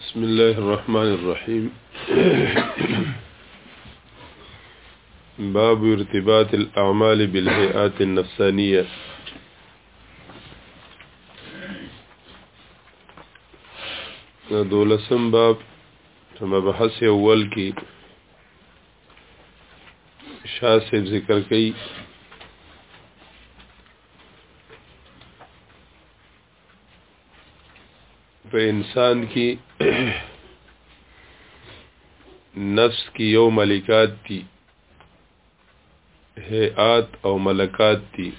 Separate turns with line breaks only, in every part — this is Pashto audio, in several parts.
بسم الله الرحمن الرحيم باب ارتباط الاعمال بالهيئات النفسانيه دولسم باب ثم بحث اول کی شاه صاحب ذکر کوي په انسان کې نفس کې یو ملکات دي هيئات او ملکات دي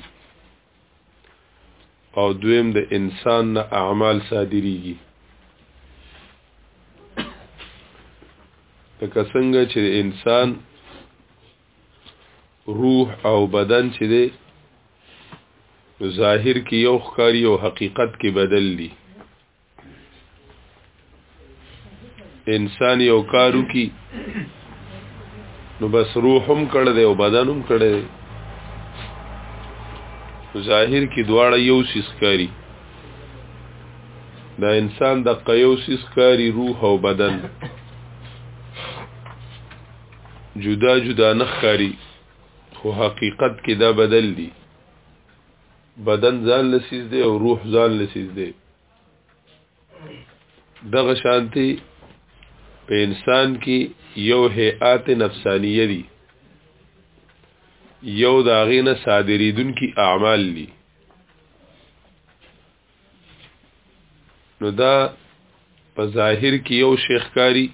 او دویم د انسان نه اعمال صادریږي لکه څنګه چې انسان روح او بدن چې دی ظاهر کې یو ښکاری او حقیقت کې بدل دي انسان یو کارو کی نو بس روح هم کړه دی او بدن هم کړه دی ظاهر کې دواړه یو سیس کاری دا انسان د قیو سیس کاری روح او بدن جدا جدا نخکاری خو حقیقت کې دا بدل دی بدن ځان لسیز دی او روح ځان لسیز دی دغه شانتي په انسان کې یو هيئات نفسانیه دي یو داغې نه صادریدون کی اعمال دي نو دا په ظاهر کې یو شیخ کاری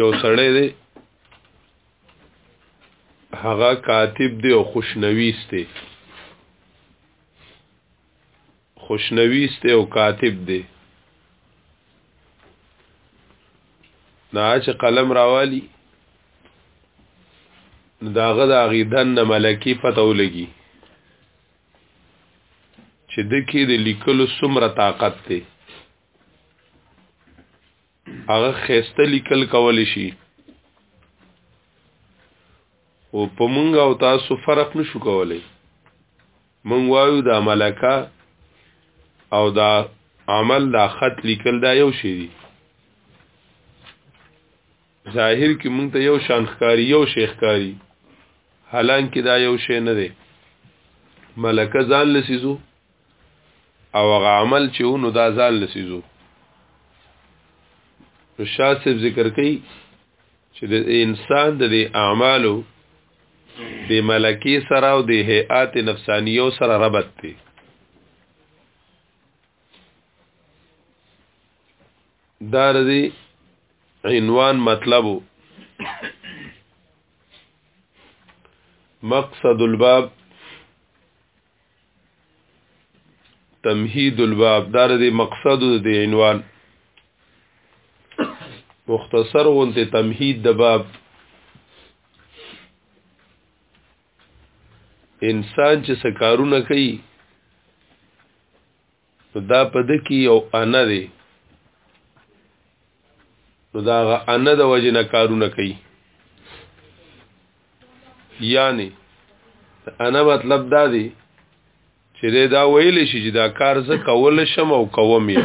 یو سړی دی هغه کاتب دی او خوشنویس دی خوشنویس دی او کاتب دی نا چې قلم راوالی داغه د غیدن نه ملکی پته ولګي چې د کې د لیکلو سمره طاقت ته هغه خسته لیکل کول شي او په مونږ او تاسو فرق نشو کولای مونږ وایو دا ملکه او دا عمل دا خط لیکل دا یو شی دی ظاهر کې مونږ ته یو شان ښکاری یو شی ښکاری حالانکه دا یو شی نه دی ملکه ځان لسیزو او هغه عمل چې ونو دا ځان لسیزو نو شاسب ذکر کوي چې د انسان د اعمالو د ملکی سره او د هيئات نفسانیو سره ربط دی دا رضی عنوان مطلبو مقصد الباب تمهید الباب دار دی مقصد دی عنوان مختصر غونته تمهید د باب انسان چې سکارونه کوي دا په د کې یو انا دی نو دا غ انا د وجه نه کارونه کوي یعنی انا مطلب دا دی چې دا ویل شي چې دا کار زه کول شم او کوم یې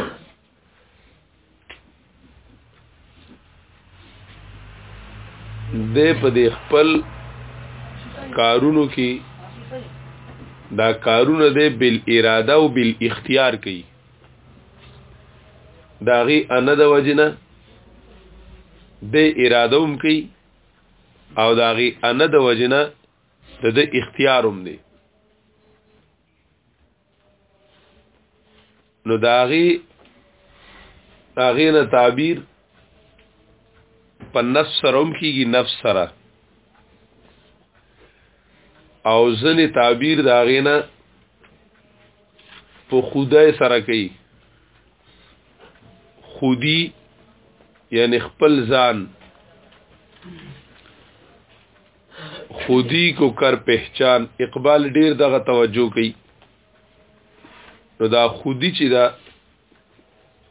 د په دې خپل کارونو کې دا کارونه د بل اراده او بل اختیار کوي داغي ان د وجنه د اراده هم کوي او داغي ان د وجنه د اختیار هم دی نو داغي داغي نه تعبیر په نفس سره هم کیږي نفس سره او ځنې تعبیر داغي نه په خدای سره کوي خودي یعنی خپل ځان خودی کو کر پہچان اقبال ډیر دغه توجه کوي نو دا خودی چې دا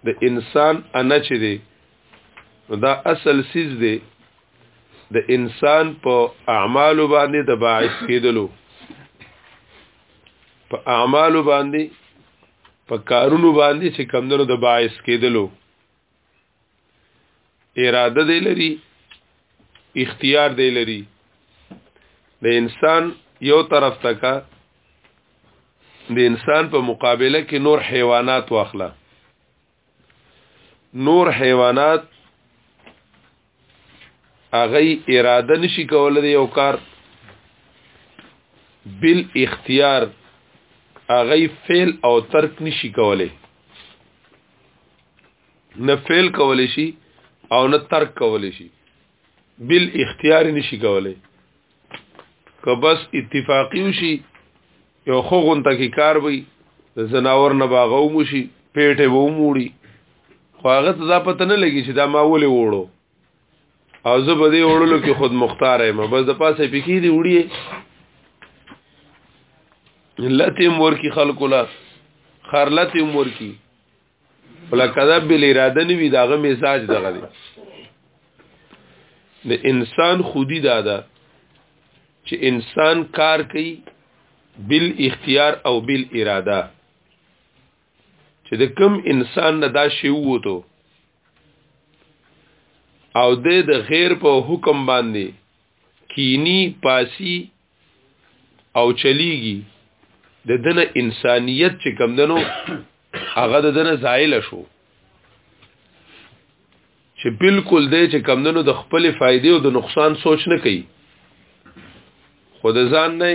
د انسان انا چې دی نو دا اصل سیز دی د انسان په اعمال باندې د باعث کېدلو په اعمال باندې په کارونو باندې چې کمندونو د باعث کېدلو اراده دی لري اختیار دی لري د انسان یو طرف ته کا د انسان په مقابله کې نور حیوانات واخله نور حیوانات هغه اراده نشي کولای یو کار بل اختیار هغه فعل او ترک نشي کولای نه فعل کولای شي او نه ترک کولای شي بل اختیار نشي کولای که بس اتفاقی وشي یو خو غونته کې کار وي د زناور نه باغو موشي پیټه وو موړي خو هغه ته دا پته نه لګي چې دا ما ولې وړو او زه به دې وړلو کې خود مختار یم بس د پاسه پکې دی وړي لته مور کی خلق لا خرلته مور کی ولکذب بل اراده نه وی داغه مزاج دغه دی د انسان خودی دادا چې انسان کار کوي بل اختیار او بل اراده چې د کم انسان نه دا شی ووتو او د د غیر په حکم باندې کینی پاسی او چلیږي د دنه انسانیت چې کم دنو هغه د دنه زایل شو چې بالکل دی چې کم دنو د خپل فائدې او د نقصان سوچ نه کوي خود ځان نه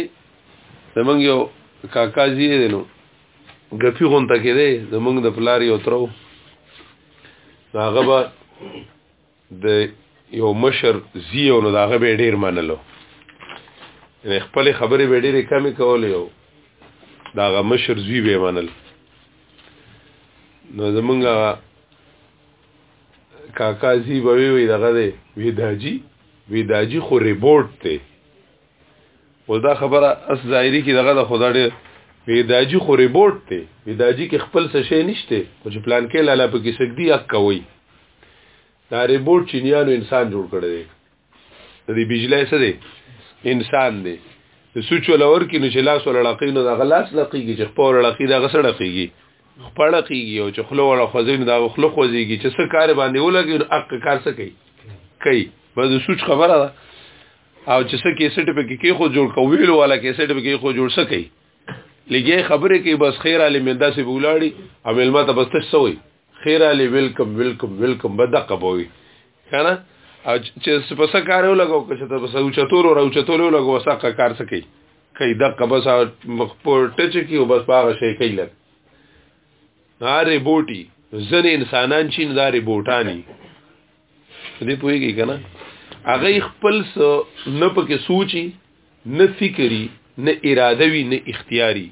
زمونږ یو کاکا زی دی نو غپی غونته کې دی زمونږ د پلار یو ترو هغه به د یو مشر زی او نو داغه به ډیر منلو یعنی خپل خبرې به ډیره کمی کولې او داغه مشر زی به منل نو زمونږه کاکا زی به وی دغه دی وی داجی وی داجی خو ریپورت ته اوس دا خبره اس ظاهري کې دغه د خدا ډېر ویداجی خو ریبورت دی ویداجی کې خپل څه شي نشته خو چې پلان کې لاله په کې سګدي حق کوي دا ریبورت چینیانو انسان جوړ کړی دی د دې بجلی څه دی انسان دی د سوچ ولور کې نشه لاس ولړقې نو د غلاس لقېږي چې خپل لقې د غسړ لقېږي خپل لقېږي او چې خلو ولا خوځین دا خلو خوځيږي چې څه کار باندې ولګي نو حق کار څه کوي کوي بس سوچ خبره ده او چې څه کیسټ په کې خو جوړ کو ویلو والا کیسټ په کې خو جوړ سکی لګي خبره کې بس خیر علی ملدا سی بولاړي او ملما ته بس تش سوی خیر علی ویلکم ویلکم ویلکم بدقه بوي کنه او چې په څه کار یو لګو چې ته بس او چتور او چتور یو لګو وسه کار سکی کای دقه بس مخ پر ټچ کې او بس پاغه شي کوي لګ هاري بوټي ځنې انسانان چین داري بوټانی دې پوهیږي کنه هغه خپل نه پکې سوچي نه فکری نه اراده وی نه اختیاري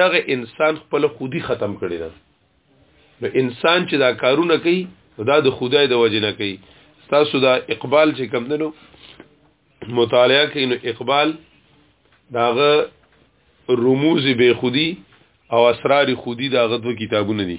دغه انسان خپل خودي ختم کړي ده نو انسان چې دا کارونه کوي دا د خدای د وجه نه کوي تاسو دا اقبال چې کم دنو مطالعه کوي نو اقبال داغه رموز به خودي او اسرار خودي داغه دوه کتابونه دي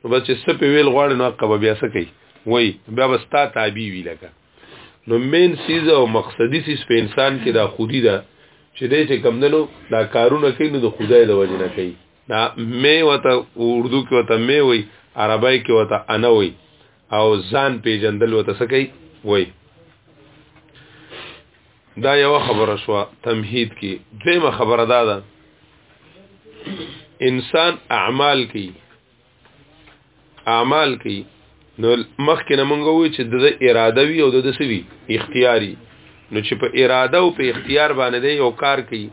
نو بس چې سپې ویل غواړي نو حق به بیا څه کوي وای بیا بس تا تابع وی لکه نو مین سیز او مقصدی سیز په انسان کې دا خودی ده چې دې چې کم دنو دا کارونه کوي نو د خدای د وجه نه کوي دا مې وته اردو کې وته مې وای عربی کې وته انا وای او ځان پیجندل وته څه کوي وای دا یو خبره شو تمهید کې دویمه خبره دا ده انسان اعمال کوي اعمال کوي نو مخکې نه مونږ وی چې د اراده وی او د سوي اختیاري نو چې په اراده او په اختیار باندې یو کار کوي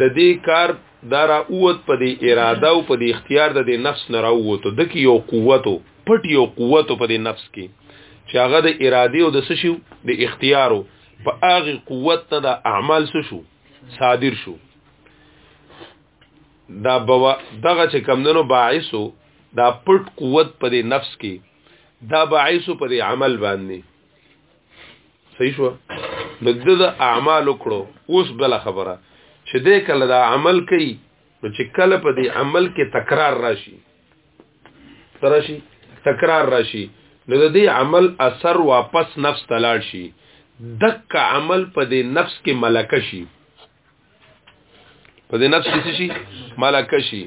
د دې کار دارا اوت په دې اراده او په دې اختیار د دې نفس نه راووتو د کې یو قوتو پټ یو قوتو په دې نفس کې چې هغه د ارادي او د سشي د اختیارو په هغه قوت نه د اعمال سشو صادر شو دا بوا دغه چې کمندنو باعثو دا پټ قوت په دې نفس کې دا باعثو په دې عمل باندې صحیح شو نو د اعمال وکړو اوس بل خبره چې دې کله دا عمل کوي نو چې کله په دې عمل کې تکرار راشي راشي تکرار راشي نو د دې عمل اثر واپس نفس ته لاړ شي دک عمل په دې نفس کې ملکه شي په دې نفس کې شي ملکه شي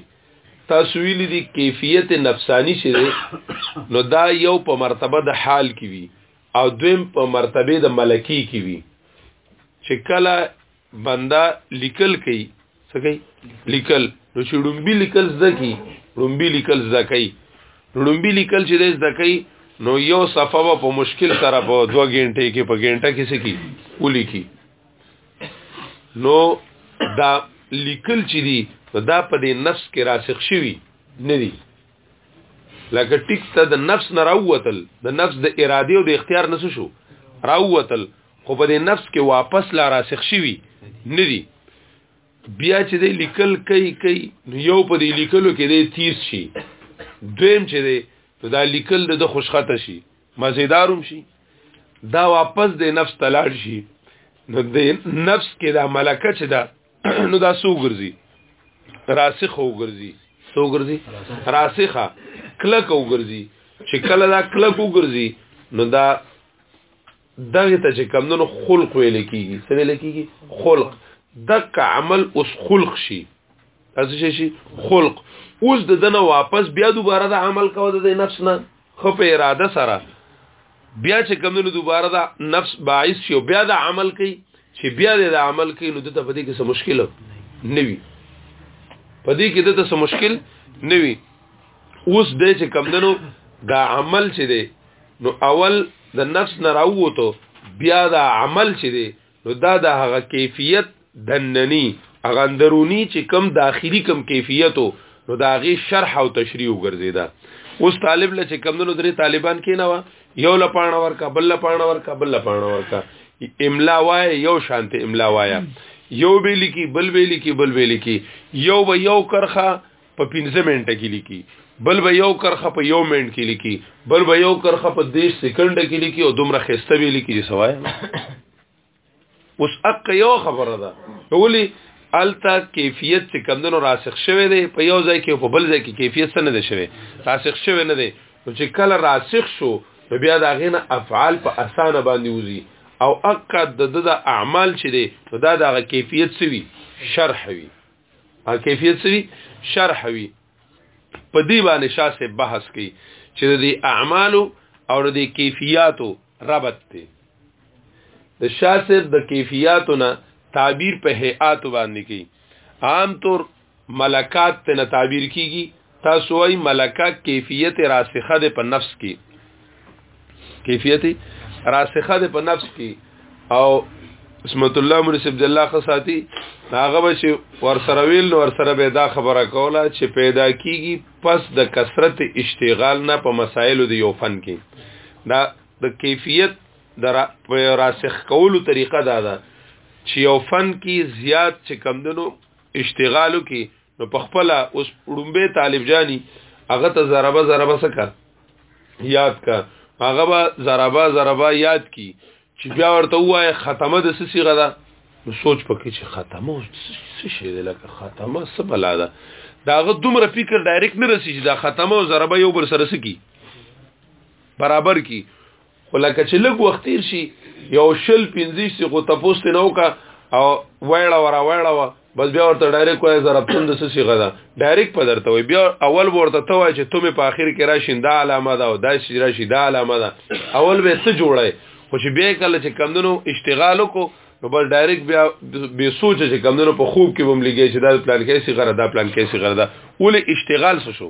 تاسو ویل دي کیفیت نفسانی شي نو دا یو په مرتبه د حال کې وي او دویم په مرتبه د ملکی کې وي چې کله بندا لیکل کوي څه کوي لیکل نو چې ډومبي لیکل زکی ډومبي لیکل زکی ډومبي لیکل چې د زکی نو یو صفه په مشکل سره په 2 غنټه کې په غنټه کې سکی ولي کی نو دا لیکل چې دي دا په دې نفس کې راسخ شوی نه دي لکه ټیک ته د نفس نه راووتل د نفس د ارادې او د اختیار نه شو راووتل خو په دې نفس کې واپس لا راسخ شوی ندي بیا چې دی لیکل کوي کوي نو یو په دې لیکلو کې دی تیز شي دویم چې دی نو دا لیکل د خوشخطه شي مزیداروم شي دا واپس د نفس تلاړ شي نو د نفس کې دا ملکه چې دا نو دا سو ګرځي راسخ وګرځي سو ګرځي راسخه کلک وګرځي چې کله دا کلک وګرځي نو دا دغه ته چې کمونو خلق ویل کیږي څه ویل کیږي خلق دک عمل اوس خلق شي از شي شي خلق اوس د دنه واپس بیا دوباره د عمل کوو د نفس نه خو په اراده سره بیا چې کمونو دوباره دا نفس باعث شي بیا دا عمل کوي چې بیا دا عمل کوي نو دته په دې کې څه مشکل نه وي په دې کې دته څه مشکل نه وي اوس دې چې کمونو دا عمل چې دی نو اول د نفس نه راووتو بیا دا عمل چې دی نو دا د هغه کیفیت دننی هغه اندرونی چې کم داخلي کم کیفیتو نو دا غي شرح او تشریح وګرځیدا اوس طالب له چې کم نو درې طالبان کې نه وا یو لپانه ورکا بل لپانه ورکا بل لپانه ورکا املا وای یو شانته املا وایا یو بیلی کی بل بیلی کی بل بیلی کی یو به یو کرخه په 15 منټه کې لیکي بل به یو کرخه په یو منټ کې لیکي بل به یو کرخه په 10 سکند کې لیکي او دومره خسته وی لیکي چې سوای اوس اق یو خبره ده ولی التا کیفیت چې کمندونو راسخ شوه دی په یو ځای کې په بل ځای کې کیفیت څه نه دی شوه راسخ شوه نه دی نو چې کله راسخ شو نو بیا دا غینه افعال په اسانه باندې وزي او اقد د د اعمال چې دی نو دا د کیفیت سوي شرح وي ها کیفیت سری شرح وی په دی باندې شاسه بحث کی چې د اعمال او د کیفیتو ربط دی د شاسه د کیفیتو نه تعبیر په هيئات باندې کی عام طور ملکات ته تعبیر کیږي تاسو وايي ملکه کیفیت راسخه ده په نفس کې کیفیت راسخه ده په نفس کې او اسمت الله منصف جلا خصاتی هغه به چې ور سره ویل نو ور سره به دا خبره کوله چې پیدا کیږي پس د کثرت اشتغال نه په مسایلو د یو فن کې دا د کیفیت د راسخ کولو طریقه دا ده چې یو فن کې زیات چې کمدنو اشتغالو کې نو په خپل اوس ډومبه طالب جانی هغه ته ضربه ضربه سکا یاد کا هغه به ضربه ضربه یاد کی چې بیا ورته وای ختمه د سسی غدا نو سوچ پکې چې ختمه څه شي ده لکه ختمه څه بلا ده داغه دومره فکر ډایرکټ نه رسیږي دا ختمه او ضربه یو بر سره سکی برابر کی خو لکه چې لږ وخت تیر شي یو شل پنځه سی خو تاسو نه وکا او وایړه ورا وایړه وا بس بیا ورته ډایرک وای ضربتون د سسی غدا ډایرک په درته وای بیا اول ورته ته وای چې ته په اخر کې راشین دا علامه ده او دا شی راشي دا علامه ده اول به څه جوړای خو چې بیا کله چې کمندونو اشتغال وکړو نو بس ډایرک بیا به سوچ چې کمندونو په خوب کې بم لګی چې دا پلان کیسي غره دا پلان کیسي غره دا ولې اشتغال څه شو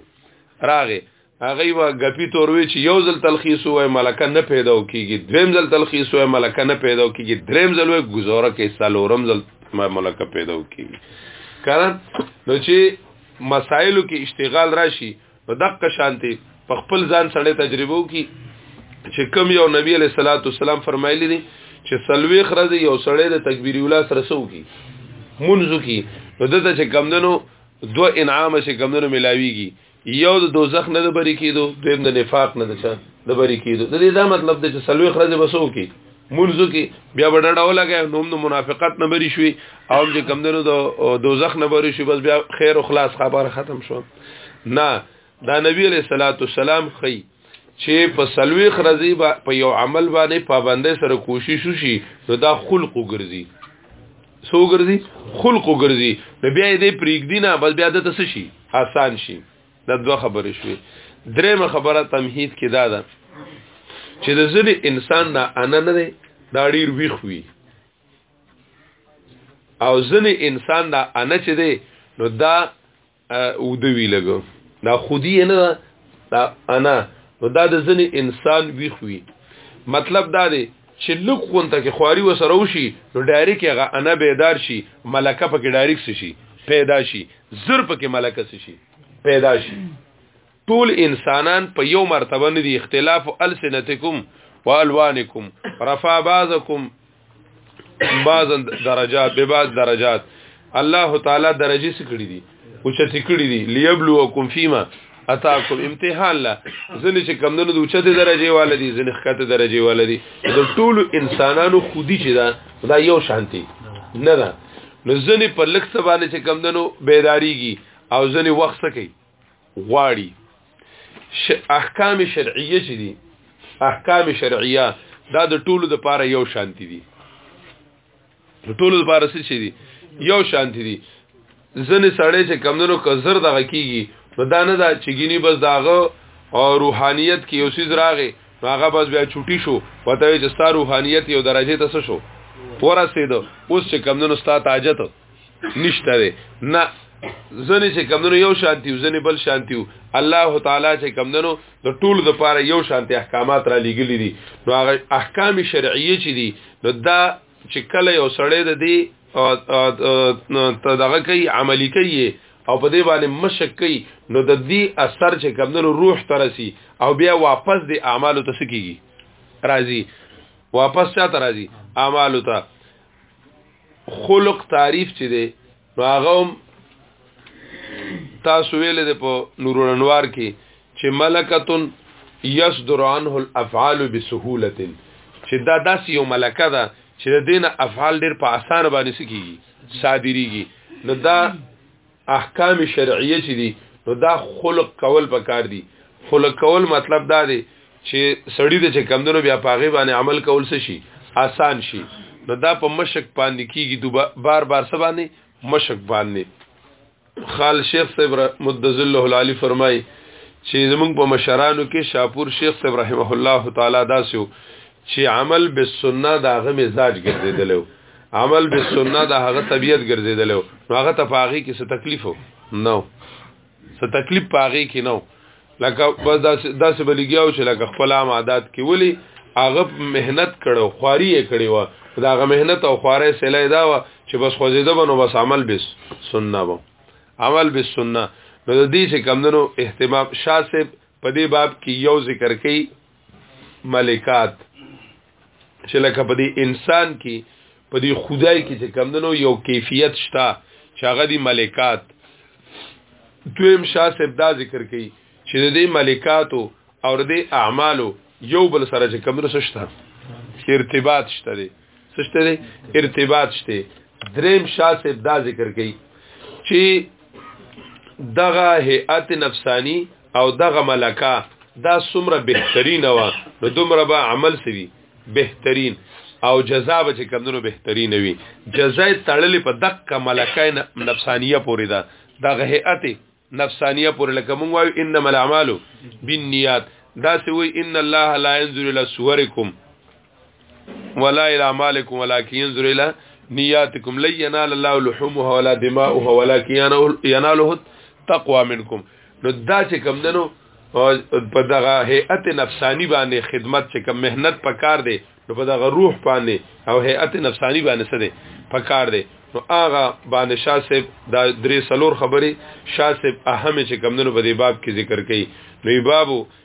راغه هغه وا غپی توروي چې یو ځل تلخیص وای ملکه نه پیدا کیږي دریم ځل تلخیص وای ملکه نه پیدا کیږي دریم ځل وای گزاره کې سالورم ځل ملکه پیدا کیږي کله نو چې مسائلو کې اشتغال راشي نو دقه شانتي په خپل ځان سره تجربه وکي چې کم یو نبی علیہ الصلوۃ والسلام فرمایلی دي چې سلوي خرز یو سړی د تکبیر اوله سره سو کی منځو کی نو دته چې کمندنو دو انعام چې کمندنو ملاویږي یو د دوزخ نه د بری کیدو دویم د نفاق نه د چا د بری کیدو د دې دا مطلب دی چې سلوي خرج بسو کی منځو کی بیا بډړه ولګي نو هم د منافقت نه بری شوي او چې کمندونو د دوزخ نه بری شي بس بیا خیر او خلاص خبره ختم شو نه دا نبی علیہ الصلوۃ والسلام خی چې په سلوي خرزي با په یو عمل باندې پابندۍ سره کوشش وشي نو دا خلق وګرځي سو ګرځي خلق وګرځي نو بیا دې پریګدي نه بس بیا د تاسو شي آسان شي دا دوه خبرې شوې درېمه خبره تمهید کې دا ده چې د ځلې انسان نه انا نه دی دا ډیر ویخ وی او ځلې انسان نه انا چې دی نو دا او دوی لګو دا خودی نه دا انا نو دا د ځنې انسان ویخ وی مطلب دا دی چې لوک غونته کې خواري وسره وشي نو ډایرک هغه انا بیدار شي ملکه پکې ډایرک شي پیدا شي زر پکې ملکه شي پیدا شي ټول انسانان په یو مرتبه نه دي اختلاف السنتکم والوانکم رفع بعضکم بعض درجات به بعض درجات الله تعالی درجه سکړي دي او چې سکړي دي ليبلوکم فيما اتاکم امتحان لا ځنه چې کم دنو د اوچته درجه والدي ځنه خکته درجه والدي د ټولو انسانانو خودي چې دا دا یو شانتي نه ده نو ځنه په لک سبانه چې کم دنو بیداریږي او ځنه وخت کوي غواړي ش... احکام شرعیه چې دي احکام شرعیه دا د ټولو د پاره یو شانتی دي د ټولو د پاره څه دي یو شانتی دي ځنې سړی چې کمندونو کزر دغه کیږي نو دا نه دا چې ګینی بس داغه او روحانیت کې یو سیز راغې هغه بس بیا چوټی شو پته چې ستاره روحانیت یو درجه ته شو ورسېدو اوس چې کمندونو ستا تاجت نشته دی نه ځنې چې کمندونو یو شانتی او ځنې بل شانتی او الله تعالی چې کمندونو د ټول د پاره یو شانتی احکامات را لګلې دي نو هغه احکام شرعیه چې دي نو دا چې کله یو سړی د دې دغه کوي عملی کوي او په دې باندې مشک کوي نو د دې اثر چې کمندونو روح ترسي او بیا واپس د اعمالو ته سکیږي راځي واپس چا ترازی اعمالو ته خلق تعریف چې دی نو هغه تاسو ویل د په نور انوار کې چې ملکتون یصدر عنه الافعال بسهوله چې دا داسې یو ملکه ده چې د دین افعال ډیر په اسانه باندې سکیږي صادریږي نو دا احکام شرعیه چې دي نو دا خلق کول پکار دي خلق کول مطلب دا دی چې سړی د چې کمندونو بیا پاغه باندې عمل کول څه شي آسان شي نو دا په مشک باندې کیږي دوباره بار بار څه باندې مشک باندې خال شیخ صاحب مدذل له العالی فرمای چې زمونږ په مشرانو کې شاپور شیخ صاحب رحمه الله تعالی داسو چې عمل بالسنه دا غو مزاج ګرځیدلو عمل به سنت د هغه طبيعت ګرځیدل نو هغه ته پاغي کې څه تکلیف نو څه تکلیف پاغي کې نو لکه بس داسې بلیګیاو چې لکه خپل عام عادت کې ولي هغه مهنت کړو خواري یې کړی و دا هغه مهنت او خواري سلای دا و چې بس خوځیده بنو بس عمل به سنت و عمل به سنت نو د دې چې کمندونو اهتمام شاسب په دې باب کې یو ذکر کوي ملکات چې لکه په دې انسان کې په دې خدای کې چې کمندنو یو کیفیت شته چې هغه دي ملکات دویم شاه صاحب دا ذکر کوي چې د دې ملکاتو او د دې اعمالو یو بل سره چې کمندنو شته ارتباط شته دي شته دي ارتباط شته دریم شاه صاحب دا ذکر کوي چې دغه هيئت نفسانی او دغه ملکه دا سمره بهترین و نو دومره به عمل سوي بهترین او جزا به چې کمونو بهترین وي جزا تړلې په دقه ملکه نفسانیه پورې ده دغه هيئت نفسانیه پورې لکه مونږ وایو انما الاعمال بالنیات دا سوی ان الله لا ينظر الى صورکم ولا الى مالكم ولكن ينظر الى نياتكم لن ينال الله لحومها ولا دماؤها ولكن يناله تقوا منكم نو دا چې کم دنو په دغه هيئت نفسانی باندې خدمت چې کم مهنت پکار دی نو په دغه روح باندې او هيئت نفسانی باندې څه دی پکار دی نو هغه باندې شاسب دا درې سلور خبرې شاسب اهم چې کم دنو په دې باب کې ذکر کړي نو بابو